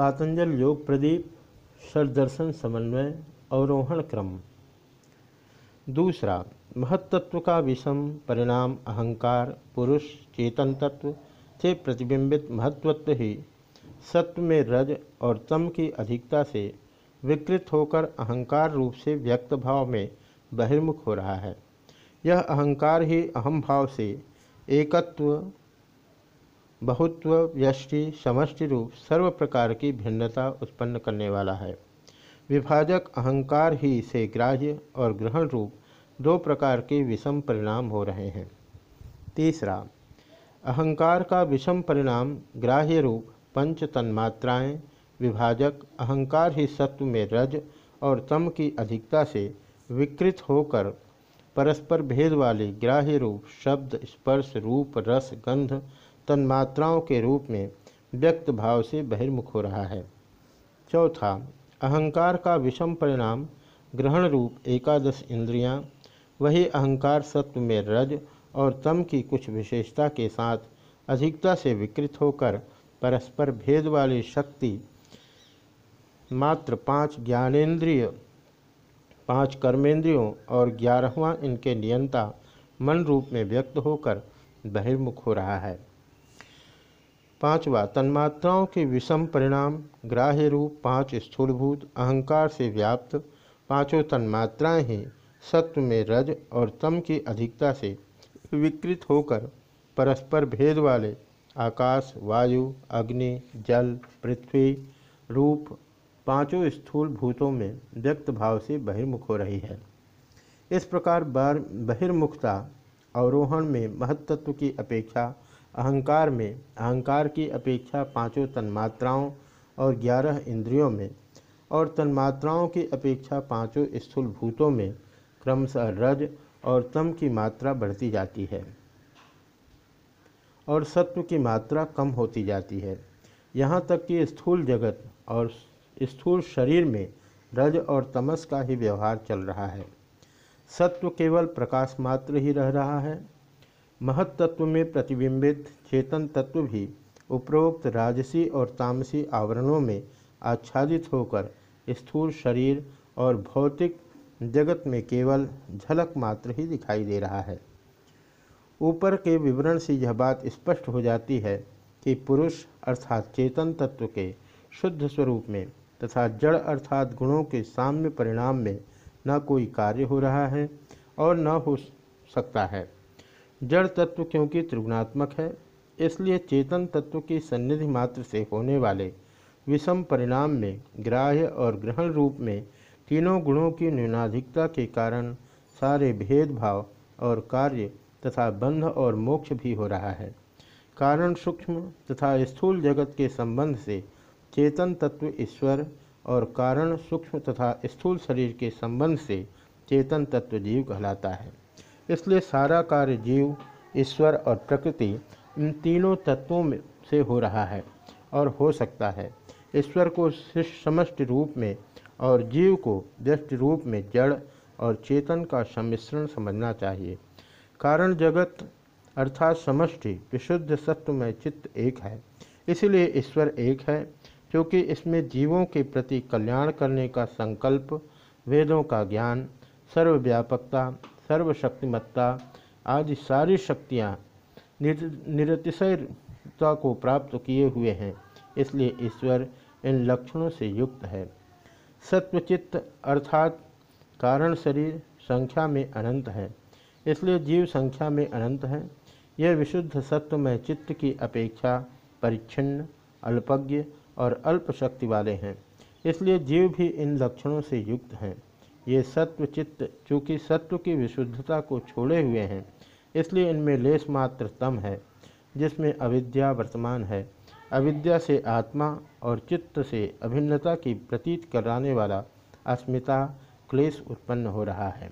पातंजल योग प्रदीप, सरदर्शन समन्वय, अवरोहण क्रम। दूसरा महत्त्व का विषम, परिणाम, अहंकार, पुरुष, चेतन तत्व से प्रतिबिंबित महत्वत्व ही सत्व में रज और तम की अधिकता से विकृत होकर अहंकार रूप से व्यक्त भाव में बहिर्मुख हो रहा है। यह अहंकार ही अहम भाव से एकत्व बहुत्व व्यष्टि समष्टि रूप सर्व प्रकार की भिन्नता उत्पन्न करने वाला है। विभाजक अहंकार ही से ग्राह्य और ग्रहण रूप दो प्रकार के विषम परिणाम हो रहे हैं। तीसरा, अहंकार का विषम परिणाम ग्राह्य रूप पंच तन्मात्राएँ, विभाजक अहंकार ही सत्व में रज और तम की अधिकता से विकृत होकर परस्पर भेद वाले ग्राह्य रूप शब्द, स्पर्श, रूप, रस, गंध तन्मात्राओं के रूप में व्यक्त भाव से बहिर्मुख हो रहा है। चौथा, अहंकार का विषम परिणाम, ग्रहण रूप, एकादश इंद्रियाँ, वही अहंकार सत्व में रज और तम की कुछ विशेषता के साथ अधिकता से विकृत होकर परस्पर भेद वाली शक्ति, मात्र पाँच ज्ञानेन्द्रिय, पाँच कर्मेंद्रियों और ग्यारहवा इनके नियंता, मन रूप में व्यक्त होकर बहिर्मुख हो रहा है। पांचवा, तन्मात्राओं के विषम परिणाम, ग्राह्य रूप, पाँच स्थूलभूत, अहंकार से व्याप्त, पाँचों तन्मात्राएँ ही, सत्व में रज और तम की अधिकता से विकृत होकर परस्पर भेद वाले, आकाश, वायु, अग्नि, जल, पृथ्वी रूप, पाँचों स्थूल भूतों में व्यक्त भाव से बहिर्मुख हो रही है। इस प्रकार बहिर्मुखता, अवरोहण में महत्त्व की अपेक्षा अहंकार में, अहंकार की अपेक्षा पाँचों तन्मात्राओं और ग्यारह इंद्रियों में और तन्मात्राओं की अपेक्षा पाँचों स्थूल भूतों में क्रमशः रज और तम की मात्रा बढ़ती जाती है। और सत्व की मात्रा कम होती जाती है। यहाँ तक कि स्थूल जगत और स्थूल शरीर में रज और तमस का ही व्यवहार चल रहा है। सत्व केवल प्रकाश मात्र ही रह रहा है महत्त्व में प्रतिबिंबित चेतन तत्व भी उपरोक्त राजसी और तामसी आवरणों में आच्छादित होकर स्थूल शरीर और भौतिक जगत में केवल झलक मात्र ही दिखाई दे रहा है। ऊपर के विवरण से यह बात स्पष्ट हो जाती है कि पुरुष अर्थात चेतन तत्व के शुद्ध स्वरूप में तथा जड़ अर्थात गुणों के साम्य परिणाम में न कोई कार्य हो रहा है और न हो सकता है। जड़ तत्व क्योंकि त्रिगुणात्मक है, इसलिए चेतन तत्व की सन्निधि मात्र से होने वाले विषम परिणाम में ग्राह्य और ग्रहण रूप में तीनों गुणों की न्यूनाधिकता के कारण सारे भेदभाव और कार्य तथा बंध और मोक्ष भी हो रहा है। कारण सूक्ष्म तथा स्थूल जगत के संबंध से चेतन तत्व ईश्वर और कारण सूक्ष्म तथा स्थूल शरीर के संबंध से चेतन तत्व जीव कहलाता है। इसलिए सारा कार्य जीव, ईश्वर और प्रकृति इन तीनों तत्वों में से हो रहा है और हो सकता है। ईश्वर को समष्टि रूप में और जीव को व्यस्त रूप में जड़ और चेतन का सम्मिश्रण समझना चाहिए। कारण जगत अर्थात समष्टि, विशुद्ध सत्व में चित्त एक है। इसलिए ईश्वर एक है, क्योंकि इसमें जीवों के प्रति कल्याण करने का संकल्प, वेदों का ज्ञान, सर्वव्यापकता सर्वशक्तिमत्ता आदि सारी शक्तियाँ निरतिशयता को प्राप्त किए हुए हैं, इसलिए ईश्वर इन लक्षणों से युक्त है। सत्वचित्त अर्थात कारण शरीर संख्या में अनंत है, इसलिए जीव संख्या में अनंत है। यह विशुद्ध सत्व में चित्त की अपेक्षा परिच्छिन्न, अल्पज्ञ और अल्प शक्ति वाले हैं, इसलिए जीव भी इन लक्षणों से युक्त हैं। ये सत्व चित्त चूँकि सत्व की विशुद्धता को छोड़े हुए हैं, इसलिए इनमें लेस मात्र तम है, जिसमें अविद्या वर्तमान है। अविद्या से आत्मा और चित्त से अभिन्नता की प्रतीत कराने वाला अस्मिता, क्लेश उत्पन्न हो रहा है।